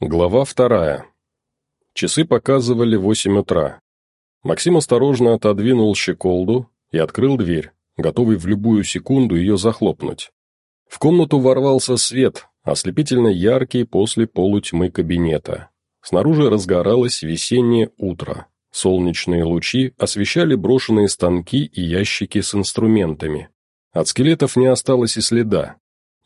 Глава вторая. Часы показывали восемь утра. Максим осторожно отодвинул щеколду и открыл дверь, готовый в любую секунду ее захлопнуть. В комнату ворвался свет, ослепительно яркий после полутьмы кабинета. Снаружи разгоралось весеннее утро. Солнечные лучи освещали брошенные станки и ящики с инструментами. От скелетов не осталось и следа,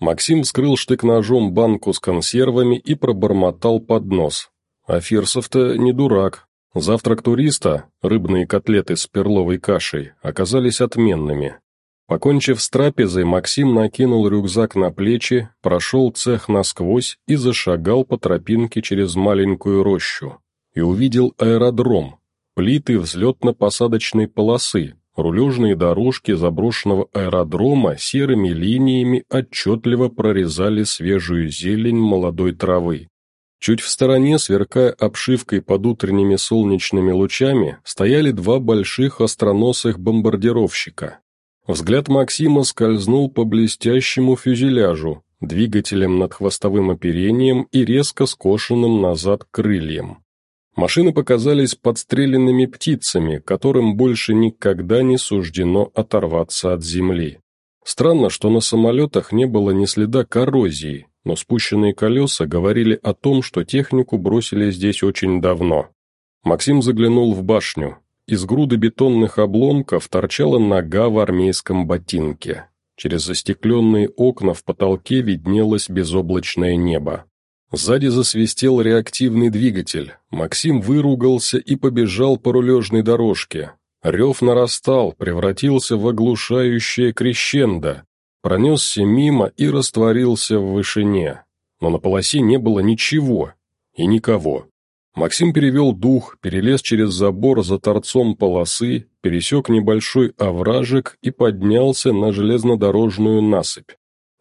Максим вскрыл штык-ножом банку с консервами и пробормотал под нос. А Фирсов-то не дурак. Завтрак туриста, рыбные котлеты с перловой кашей, оказались отменными. Покончив с трапезой, Максим накинул рюкзак на плечи, прошел цех насквозь и зашагал по тропинке через маленькую рощу. И увидел аэродром, плиты взлетно-посадочной полосы, Рулежные дорожки заброшенного аэродрома серыми линиями отчетливо прорезали свежую зелень молодой травы. Чуть в стороне, сверкая обшивкой под утренними солнечными лучами, стояли два больших остроносых бомбардировщика. Взгляд Максима скользнул по блестящему фюзеляжу, двигателем над хвостовым оперением и резко скошенным назад крыльям. Машины показались подстреленными птицами, которым больше никогда не суждено оторваться от земли. Странно, что на самолетах не было ни следа коррозии, но спущенные колеса говорили о том, что технику бросили здесь очень давно. Максим заглянул в башню. Из груды бетонных обломков торчала нога в армейском ботинке. Через застекленные окна в потолке виднелось безоблачное небо. Сзади засвистел реактивный двигатель. Максим выругался и побежал по рулежной дорожке. Рев нарастал, превратился в оглушающее крещендо. Пронесся мимо и растворился в вышине. Но на полосе не было ничего и никого. Максим перевел дух, перелез через забор за торцом полосы, пересек небольшой овражек и поднялся на железнодорожную насыпь.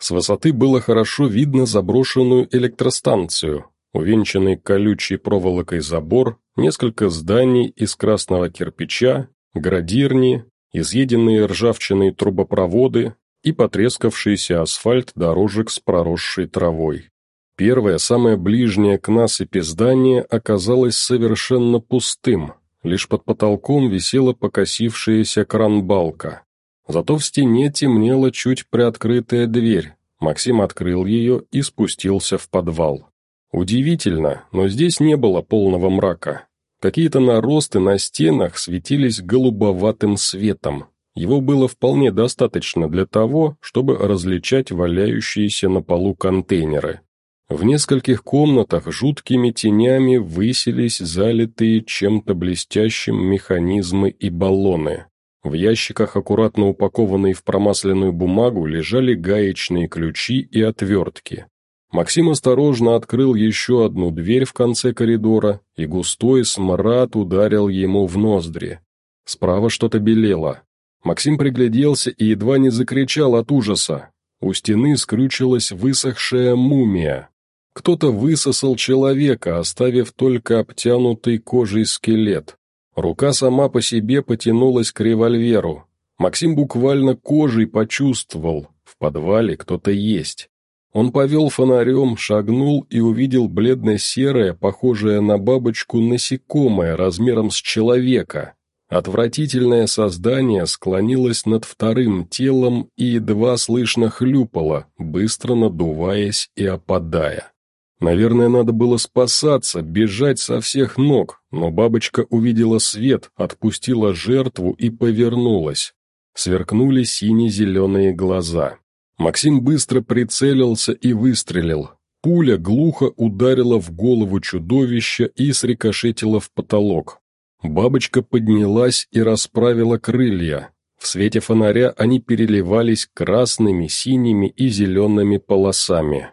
С высоты было хорошо видно заброшенную электростанцию, увенчанный колючей проволокой забор, несколько зданий из красного кирпича, градирни, изъеденные ржавчиной трубопроводы и потрескавшийся асфальт дорожек с проросшей травой. Первое, самое ближнее к насыпи здание оказалось совершенно пустым, лишь под потолком висела покосившаяся кранбалка. Зато в стене темнела чуть приоткрытая дверь. Максим открыл ее и спустился в подвал. Удивительно, но здесь не было полного мрака. Какие-то наросты на стенах светились голубоватым светом. Его было вполне достаточно для того, чтобы различать валяющиеся на полу контейнеры. В нескольких комнатах жуткими тенями высились залитые чем-то блестящим механизмы и баллоны. В ящиках, аккуратно упакованные в промасленную бумагу, лежали гаечные ключи и отвертки. Максим осторожно открыл еще одну дверь в конце коридора, и густой смрад ударил ему в ноздри. Справа что-то белело. Максим пригляделся и едва не закричал от ужаса. У стены скрючилась высохшая мумия. Кто-то высосал человека, оставив только обтянутый кожей скелет. Рука сама по себе потянулась к револьверу. Максим буквально кожей почувствовал, в подвале кто-то есть. Он повел фонарем, шагнул и увидел бледно-серое, похожее на бабочку насекомое размером с человека. Отвратительное создание склонилось над вторым телом и едва слышно хлюпало, быстро надуваясь и опадая. Наверное, надо было спасаться, бежать со всех ног, но бабочка увидела свет, отпустила жертву и повернулась. Сверкнули сине-зеленые глаза. Максим быстро прицелился и выстрелил. Пуля глухо ударила в голову чудовища и срикошетила в потолок. Бабочка поднялась и расправила крылья. В свете фонаря они переливались красными, синими и зелеными полосами.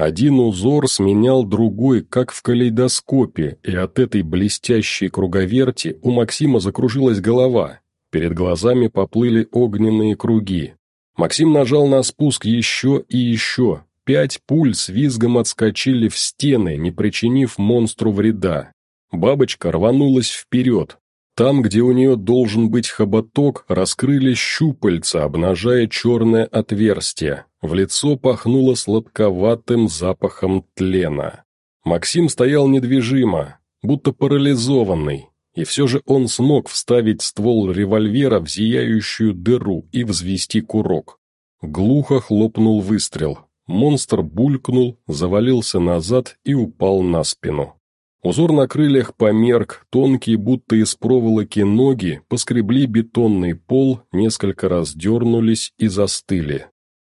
Один узор сменял другой, как в калейдоскопе, и от этой блестящей круговерти у Максима закружилась голова. Перед глазами поплыли огненные круги. Максим нажал на спуск еще и еще. Пять пуль с визгом отскочили в стены, не причинив монстру вреда. Бабочка рванулась вперед. Там, где у нее должен быть хоботок, раскрыли щупальца, обнажая черное отверстие. В лицо пахнуло сладковатым запахом тлена. Максим стоял недвижимо, будто парализованный, и все же он смог вставить ствол револьвера в зияющую дыру и взвести курок. Глухо хлопнул выстрел. Монстр булькнул, завалился назад и упал на спину. Узор на крыльях померк, тонкие, будто из проволоки ноги, поскребли бетонный пол, несколько раз дернулись и застыли.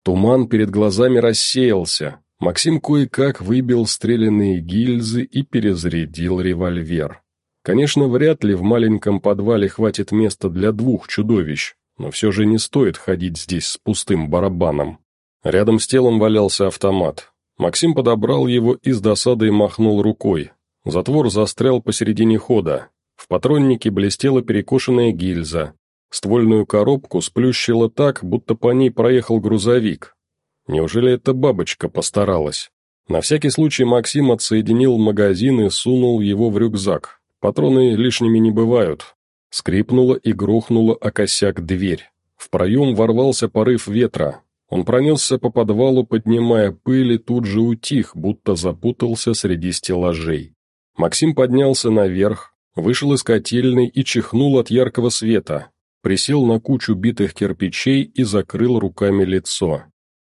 Туман перед глазами рассеялся. Максим кое-как выбил стрелянные гильзы и перезарядил револьвер. Конечно, вряд ли в маленьком подвале хватит места для двух чудовищ, но все же не стоит ходить здесь с пустым барабаном. Рядом с телом валялся автомат. Максим подобрал его и с досадой махнул рукой, Затвор застрял посередине хода. В патроннике блестела перекошенная гильза. Ствольную коробку сплющило так, будто по ней проехал грузовик. Неужели эта бабочка постаралась? На всякий случай Максим отсоединил магазин и сунул его в рюкзак. Патроны лишними не бывают. Скрипнула и грохнула о косяк дверь. В проем ворвался порыв ветра. Он пронесся по подвалу, поднимая пыль, и тут же утих, будто запутался среди стеллажей. Максим поднялся наверх, вышел из котельной и чихнул от яркого света, присел на кучу битых кирпичей и закрыл руками лицо.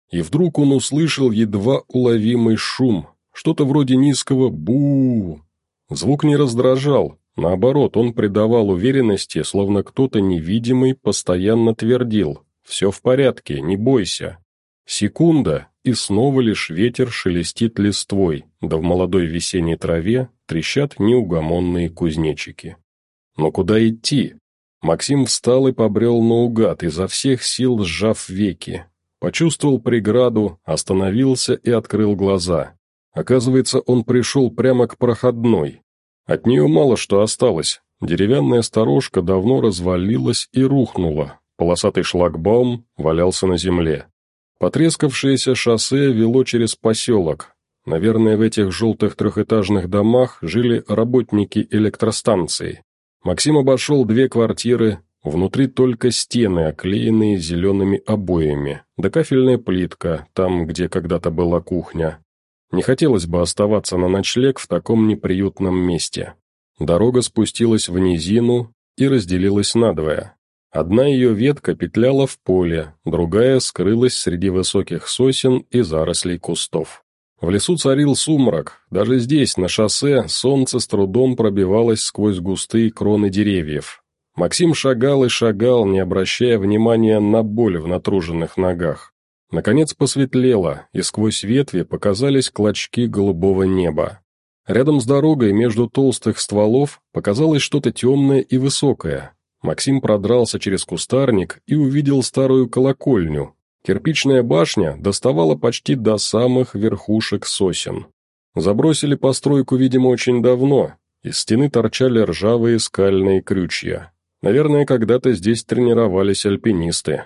И вдруг он услышал едва уловимый шум, что-то вроде низкого бу Звук не раздражал, наоборот, он придавал уверенности, словно кто-то невидимый постоянно твердил «Все в порядке, не бойся». Секунда, и снова лишь ветер шелестит листвой, да в молодой весенней траве трещат неугомонные кузнечики. Но куда идти? Максим встал и побрел наугад, изо всех сил сжав веки. Почувствовал преграду, остановился и открыл глаза. Оказывается, он пришел прямо к проходной. От нее мало что осталось. Деревянная сторожка давно развалилась и рухнула. Полосатый шлагбаум валялся на земле. Потрескавшееся шоссе вело через поселок. Наверное, в этих желтых трехэтажных домах жили работники электростанции. Максим обошел две квартиры, внутри только стены, оклеенные зелеными обоями, да кафельная плитка, там, где когда-то была кухня. Не хотелось бы оставаться на ночлег в таком неприютном месте. Дорога спустилась в низину и разделилась надвое. Одна ее ветка петляла в поле, другая скрылась среди высоких сосен и зарослей кустов. В лесу царил сумрак, даже здесь, на шоссе, солнце с трудом пробивалось сквозь густые кроны деревьев. Максим шагал и шагал, не обращая внимания на боль в натруженных ногах. Наконец посветлело, и сквозь ветви показались клочки голубого неба. Рядом с дорогой между толстых стволов показалось что-то темное и высокое, Максим продрался через кустарник и увидел старую колокольню. Кирпичная башня доставала почти до самых верхушек сосен. Забросили постройку, видимо, очень давно. Из стены торчали ржавые скальные крючья. Наверное, когда-то здесь тренировались альпинисты.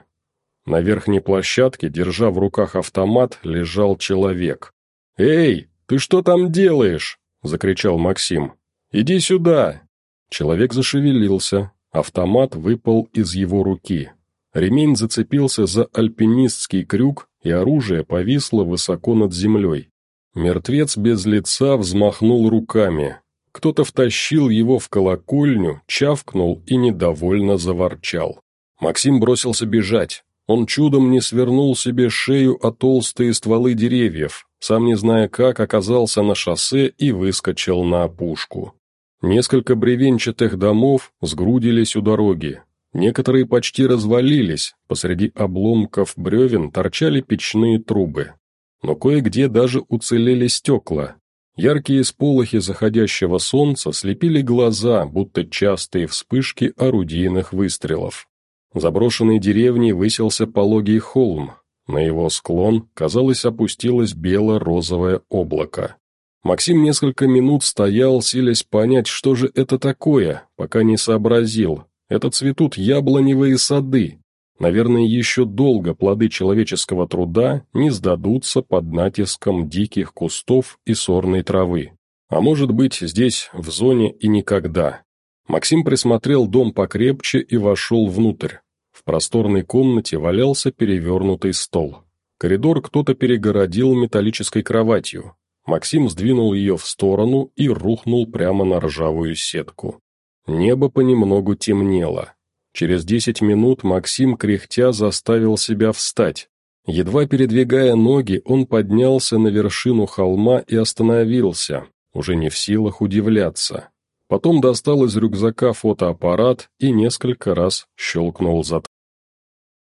На верхней площадке, держа в руках автомат, лежал человек. «Эй, ты что там делаешь?» – закричал Максим. «Иди сюда!» Человек зашевелился, Автомат выпал из его руки. Ремень зацепился за альпинистский крюк, и оружие повисло высоко над землей. Мертвец без лица взмахнул руками. Кто-то втащил его в колокольню, чавкнул и недовольно заворчал. Максим бросился бежать. Он чудом не свернул себе шею о толстые стволы деревьев, сам не зная как оказался на шоссе и выскочил на опушку. Несколько бревенчатых домов сгрудились у дороги. Некоторые почти развалились, посреди обломков бревен торчали печные трубы. Но кое-где даже уцелели стекла. Яркие сполохи заходящего солнца слепили глаза, будто частые вспышки орудийных выстрелов. Заброшенной деревней высился пологий холм. На его склон, казалось, опустилось бело-розовое облако. Максим несколько минут стоял, силясь понять, что же это такое, пока не сообразил. Это цветут яблоневые сады. Наверное, еще долго плоды человеческого труда не сдадутся под натиском диких кустов и сорной травы. А может быть, здесь, в зоне, и никогда. Максим присмотрел дом покрепче и вошел внутрь. В просторной комнате валялся перевернутый стол. Коридор кто-то перегородил металлической кроватью. Максим сдвинул ее в сторону и рухнул прямо на ржавую сетку. Небо понемногу темнело. Через десять минут Максим, кряхтя, заставил себя встать. Едва передвигая ноги, он поднялся на вершину холма и остановился, уже не в силах удивляться. Потом достал из рюкзака фотоаппарат и несколько раз щелкнул зад.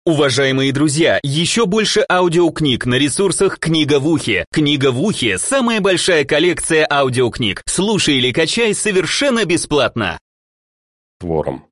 Уважаемые друзья, еще больше аудиокниг на ресурсах «Книга в ухе». «Книга в ухе» — самая большая коллекция аудиокниг. Слушай или качай совершенно бесплатно. Твором.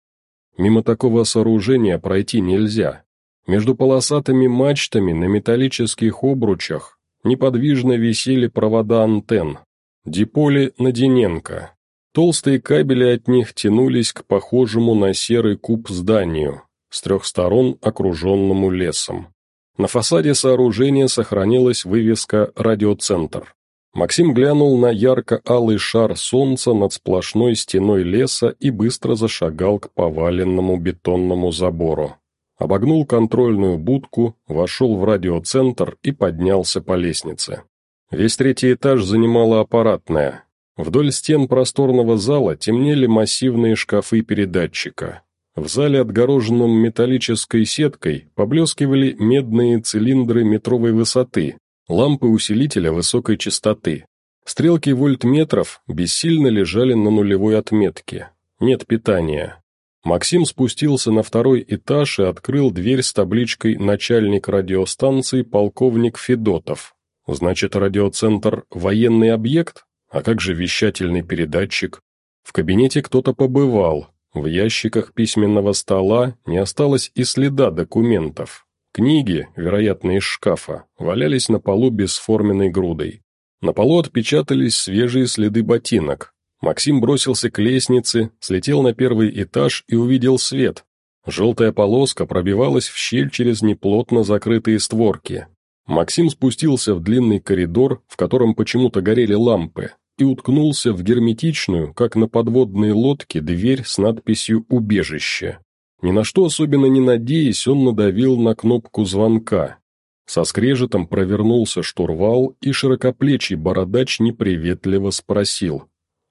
Мимо такого сооружения пройти нельзя. Между полосатыми мачтами на металлических обручах неподвижно висели провода антенн. Диполи Надиненко. Толстые кабели от них тянулись к похожему на серый куб зданию, с трех сторон окруженному лесом. На фасаде сооружения сохранилась вывеска «Радиоцентр». Максим глянул на ярко-алый шар солнца над сплошной стеной леса и быстро зашагал к поваленному бетонному забору. Обогнул контрольную будку, вошел в радиоцентр и поднялся по лестнице. Весь третий этаж занимала аппаратная. Вдоль стен просторного зала темнели массивные шкафы передатчика. В зале, отгороженном металлической сеткой, поблескивали медные цилиндры метровой высоты, лампы усилителя высокой частоты. Стрелки вольтметров бессильно лежали на нулевой отметке. Нет питания. Максим спустился на второй этаж и открыл дверь с табличкой «Начальник радиостанции полковник Федотов». Значит, радиоцентр «Военный объект»? А как же вещательный передатчик? В кабинете кто-то побывал, в ящиках письменного стола не осталось и следа документов. Книги, вероятно, из шкафа, валялись на полу бесформенной грудой. На полу отпечатались свежие следы ботинок. Максим бросился к лестнице, слетел на первый этаж и увидел свет. Желтая полоска пробивалась в щель через неплотно закрытые створки. Максим спустился в длинный коридор, в котором почему-то горели лампы, и уткнулся в герметичную, как на подводной лодке, дверь с надписью «Убежище». Ни на что особенно не надеясь, он надавил на кнопку звонка. Со скрежетом провернулся штурвал, и широкоплечий бородач неприветливо спросил.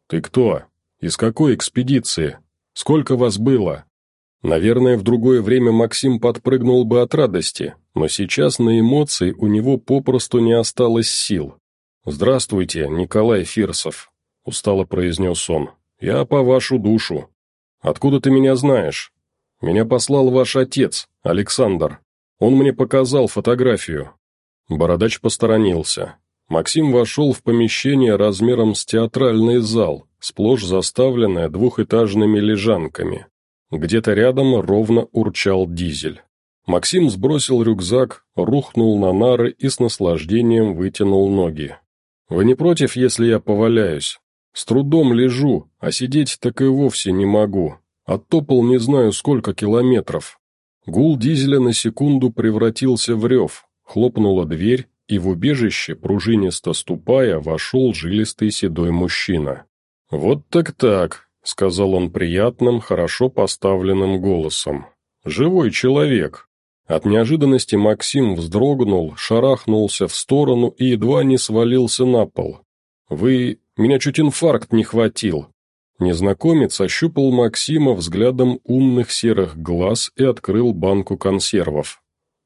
«Ты кто? Из какой экспедиции? Сколько вас было?» Наверное, в другое время Максим подпрыгнул бы от радости, но сейчас на эмоции у него попросту не осталось сил. «Здравствуйте, Николай Фирсов», — устало произнес он. «Я по вашу душу. Откуда ты меня знаешь? Меня послал ваш отец, Александр. Он мне показал фотографию». Бородач посторонился. Максим вошел в помещение размером с театральный зал, сплошь заставленное двухэтажными лежанками. Где-то рядом ровно урчал дизель. Максим сбросил рюкзак, рухнул на нары и с наслаждением вытянул ноги. «Вы не против, если я поваляюсь? С трудом лежу, а сидеть так и вовсе не могу. Оттопал не знаю сколько километров». Гул дизеля на секунду превратился в рев, хлопнула дверь, и в убежище, пружинисто ступая, вошел жилистый седой мужчина. «Вот так-так», — сказал он приятным, хорошо поставленным голосом. «Живой человек, от неожиданности Максим вздрогнул, шарахнулся в сторону и едва не свалился на пол. «Вы... меня чуть инфаркт не хватил». Незнакомец ощупал Максима взглядом умных серых глаз и открыл банку консервов.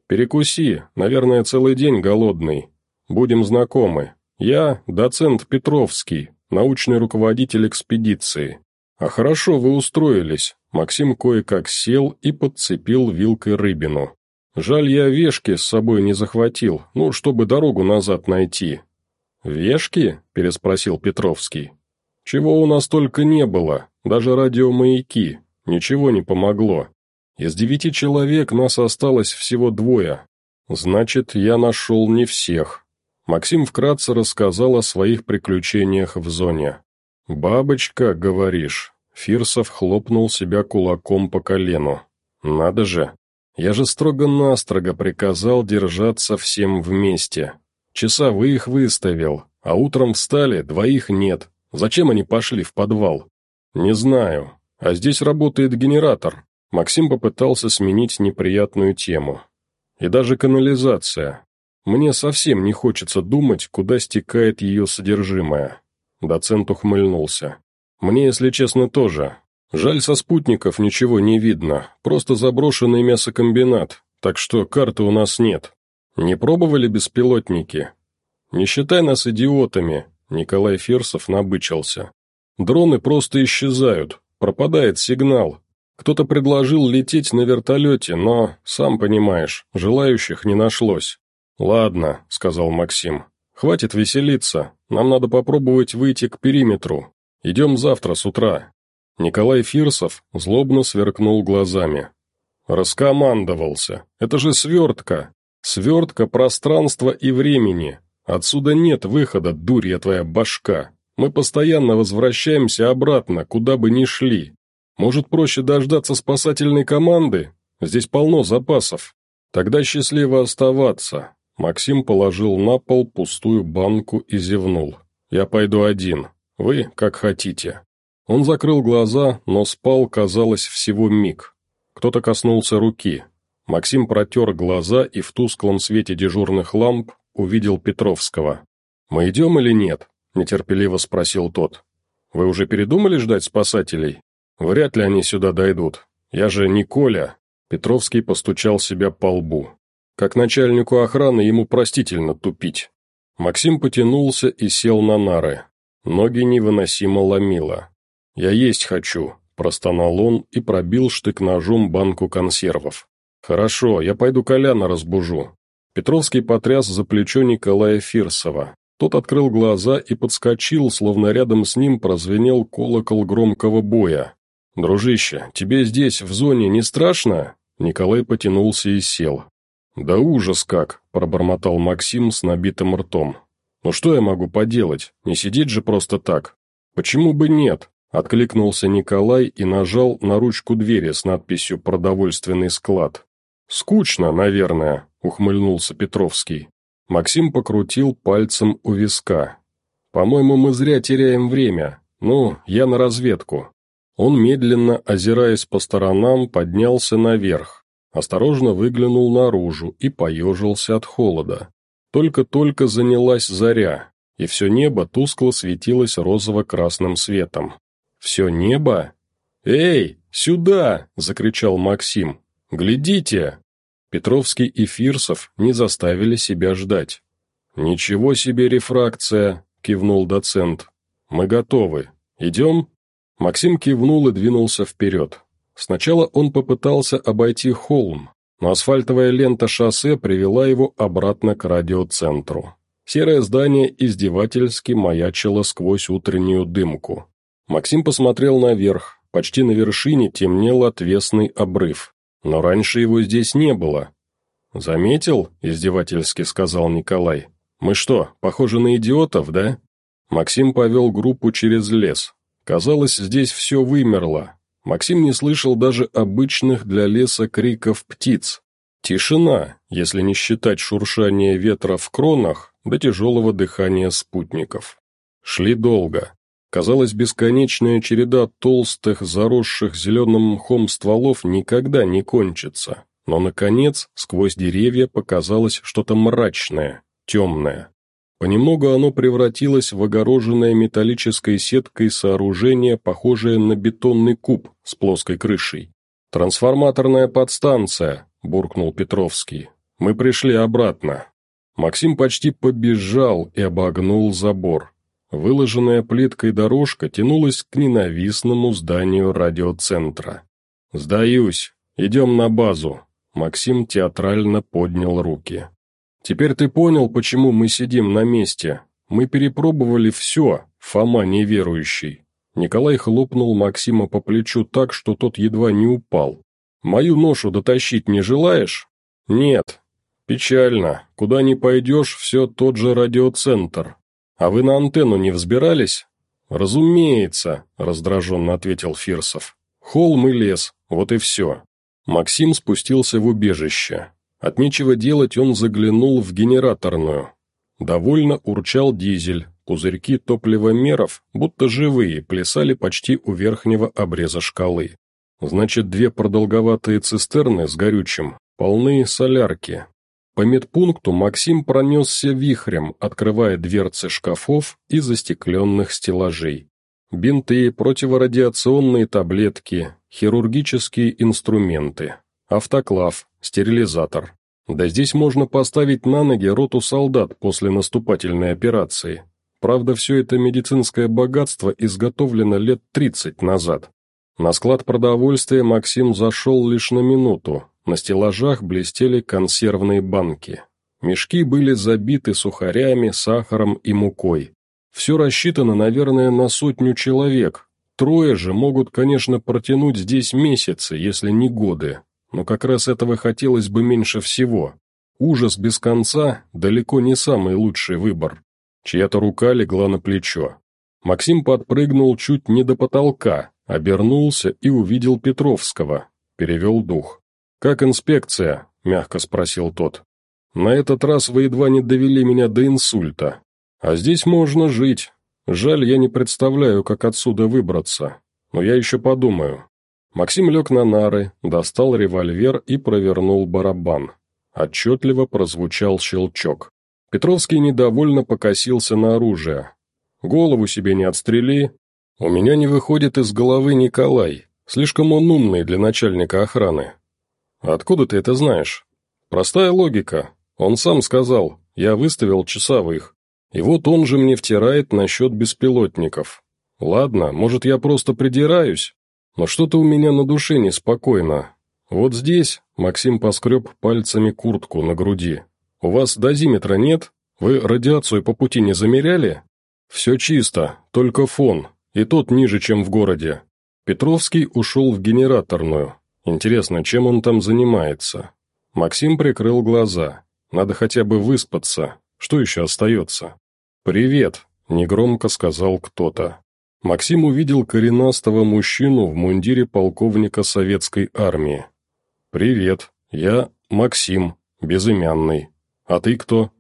«Перекуси, наверное, целый день голодный. Будем знакомы. Я доцент Петровский, научный руководитель экспедиции. А хорошо вы устроились». Максим кое-как сел и подцепил вилкой рыбину. Жаль, я вешки с собой не захватил, ну, чтобы дорогу назад найти». «Вешки?» – переспросил Петровский. «Чего у нас только не было, даже радиомаяки, ничего не помогло. Из девяти человек нас осталось всего двое. Значит, я нашел не всех». Максим вкратце рассказал о своих приключениях в зоне. «Бабочка, говоришь?» Фирсов хлопнул себя кулаком по колену. «Надо же, я же строго-настрого приказал держаться всем вместе. Часовых выставил, а утром встали, двоих нет. Зачем они пошли в подвал? Не знаю. А здесь работает генератор. Максим попытался сменить неприятную тему. И даже канализация. Мне совсем не хочется думать, куда стекает ее содержимое». Доцент ухмыльнулся. «Мне, если честно, тоже. Жаль, со спутников ничего не видно, просто заброшенный мясокомбинат, так что карты у нас нет. Не пробовали беспилотники? Не считай нас идиотами, Николай Ферсов набычился. Дроны просто исчезают, пропадает сигнал. Кто-то предложил лететь на вертолете, но, сам понимаешь, желающих не нашлось. «Ладно», — сказал Максим, — «хватит веселиться, нам надо попробовать выйти к периметру. Идем завтра с утра». Николай Фирсов злобно сверкнул глазами. «Раскомандовался. Это же свертка. Свертка пространства и времени. Отсюда нет выхода, дурья твоя башка. Мы постоянно возвращаемся обратно, куда бы ни шли. Может, проще дождаться спасательной команды? Здесь полно запасов. Тогда счастливо оставаться». Максим положил на пол пустую банку и зевнул. «Я пойду один. Вы как хотите». Он закрыл глаза, но спал, казалось, всего миг. Кто-то коснулся руки. Максим протер глаза и в тусклом свете дежурных ламп увидел Петровского. «Мы идем или нет?» – нетерпеливо спросил тот. «Вы уже передумали ждать спасателей? Вряд ли они сюда дойдут. Я же не Коля». Петровский постучал себя по лбу. Как начальнику охраны ему простительно тупить. Максим потянулся и сел на нары. Ноги невыносимо ломило. «Я есть хочу», – простонал он и пробил штык-ножом банку консервов. «Хорошо, я пойду Коляна разбужу». Петровский потряс за плечо Николая Фирсова. Тот открыл глаза и подскочил, словно рядом с ним прозвенел колокол громкого боя. «Дружище, тебе здесь, в зоне, не страшно?» Николай потянулся и сел. «Да ужас как!» – пробормотал Максим с набитым ртом. «Ну что я могу поделать? Не сидеть же просто так. Почему бы нет? Откликнулся Николай и нажал на ручку двери с надписью «Продовольственный склад». «Скучно, наверное», — ухмыльнулся Петровский. Максим покрутил пальцем у виска. «По-моему, мы зря теряем время. Ну, я на разведку». Он, медленно озираясь по сторонам, поднялся наверх, осторожно выглянул наружу и поежился от холода. Только-только занялась заря, и все небо тускло светилось розово-красным светом. «Все небо?» «Эй, сюда!» – закричал Максим. «Глядите!» Петровский и Фирсов не заставили себя ждать. «Ничего себе рефракция!» – кивнул доцент. «Мы готовы. Идем?» Максим кивнул и двинулся вперед. Сначала он попытался обойти холм, но асфальтовая лента шоссе привела его обратно к радиоцентру. Серое здание издевательски маячило сквозь утреннюю дымку. Максим посмотрел наверх. Почти на вершине темнел отвесный обрыв. Но раньше его здесь не было. «Заметил?» – издевательски сказал Николай. «Мы что, похожи на идиотов, да?» Максим повел группу через лес. Казалось, здесь все вымерло. Максим не слышал даже обычных для леса криков птиц. Тишина, если не считать шуршания ветра в кронах до тяжелого дыхания спутников. Шли долго. Казалось, бесконечная череда толстых, заросших зеленым мхом стволов никогда не кончится. Но, наконец, сквозь деревья показалось что-то мрачное, темное. Понемногу оно превратилось в огороженное металлической сеткой сооружение, похожее на бетонный куб с плоской крышей. «Трансформаторная подстанция», – буркнул Петровский. «Мы пришли обратно». Максим почти побежал и обогнул забор. Выложенная плиткой дорожка тянулась к ненавистному зданию радиоцентра. «Сдаюсь. Идем на базу». Максим театрально поднял руки. «Теперь ты понял, почему мы сидим на месте. Мы перепробовали все, Фома неверующий». Николай хлопнул Максима по плечу так, что тот едва не упал. «Мою ношу дотащить не желаешь?» «Нет». «Печально. Куда ни пойдешь, все тот же радиоцентр. «А вы на антенну не взбирались?» «Разумеется», — раздраженно ответил Фирсов. «Холм и лес, вот и все». Максим спустился в убежище. От нечего делать он заглянул в генераторную. Довольно урчал дизель, пузырьки топливомеров, будто живые, плясали почти у верхнего обреза шкалы. Значит, две продолговатые цистерны с горючим, полные солярки. По медпункту Максим пронесся вихрем, открывая дверцы шкафов и застекленных стеллажей. Бинты, противорадиационные таблетки, хирургические инструменты, автоклав, стерилизатор. Да здесь можно поставить на ноги роту солдат после наступательной операции. Правда, все это медицинское богатство изготовлено лет 30 назад. На склад продовольствия Максим зашел лишь на минуту, на стеллажах блестели консервные банки. Мешки были забиты сухарями, сахаром и мукой. Все рассчитано, наверное, на сотню человек. Трое же могут, конечно, протянуть здесь месяцы, если не годы. Но как раз этого хотелось бы меньше всего. Ужас без конца далеко не самый лучший выбор. Чья-то рука легла на плечо. Максим подпрыгнул чуть не до потолка, обернулся и увидел Петровского. Перевел дух. «Как инспекция?» – мягко спросил тот. «На этот раз вы едва не довели меня до инсульта. А здесь можно жить. Жаль, я не представляю, как отсюда выбраться. Но я еще подумаю». Максим лег на нары, достал револьвер и провернул барабан. Отчетливо прозвучал щелчок. Петровский недовольно покосился на оружие. «Голову себе не отстрели. У меня не выходит из головы Николай. Слишком он умный для начальника охраны. «Откуда ты это знаешь?» «Простая логика. Он сам сказал, я выставил часовых. И вот он же мне втирает насчет беспилотников. Ладно, может, я просто придираюсь, но что-то у меня на душе неспокойно. Вот здесь...» Максим поскреб пальцами куртку на груди. «У вас дозиметра нет? Вы радиацию по пути не замеряли?» «Все чисто, только фон, и тот ниже, чем в городе». Петровский ушел в генераторную, Интересно, чем он там занимается? Максим прикрыл глаза. Надо хотя бы выспаться. Что еще остается? «Привет», — негромко сказал кто-то. Максим увидел коренастого мужчину в мундире полковника советской армии. «Привет, я Максим, безымянный. А ты кто?»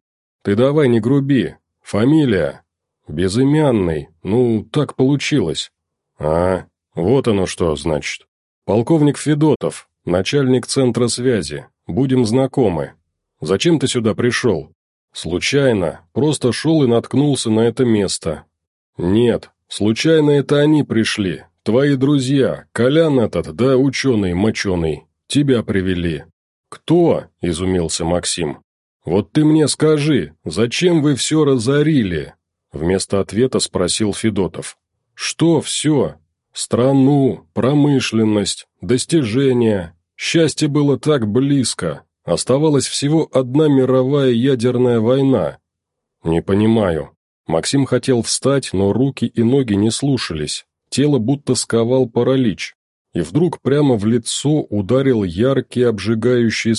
«Ты давай не груби. Фамилия?» «Безымянный. Ну, так получилось». «А, вот оно что, значит. «Полковник Федотов, начальник центра связи. Будем знакомы. Зачем ты сюда пришел?» «Случайно. Просто шел и наткнулся на это место». «Нет, случайно это они пришли. Твои друзья, Колян этот, да ученый-моченый. Тебя привели». «Кто?» – изумился Максим. «Вот ты мне скажи, зачем вы все разорили?» Вместо ответа спросил Федотов. «Что все? Страну, промышленность, достижения. Счастье было так близко. Оставалась всего одна мировая ядерная война. Не понимаю. Максим хотел встать, но руки и ноги не слушались. Тело будто сковал паралич. И вдруг прямо в лицо ударил яркий обжигающий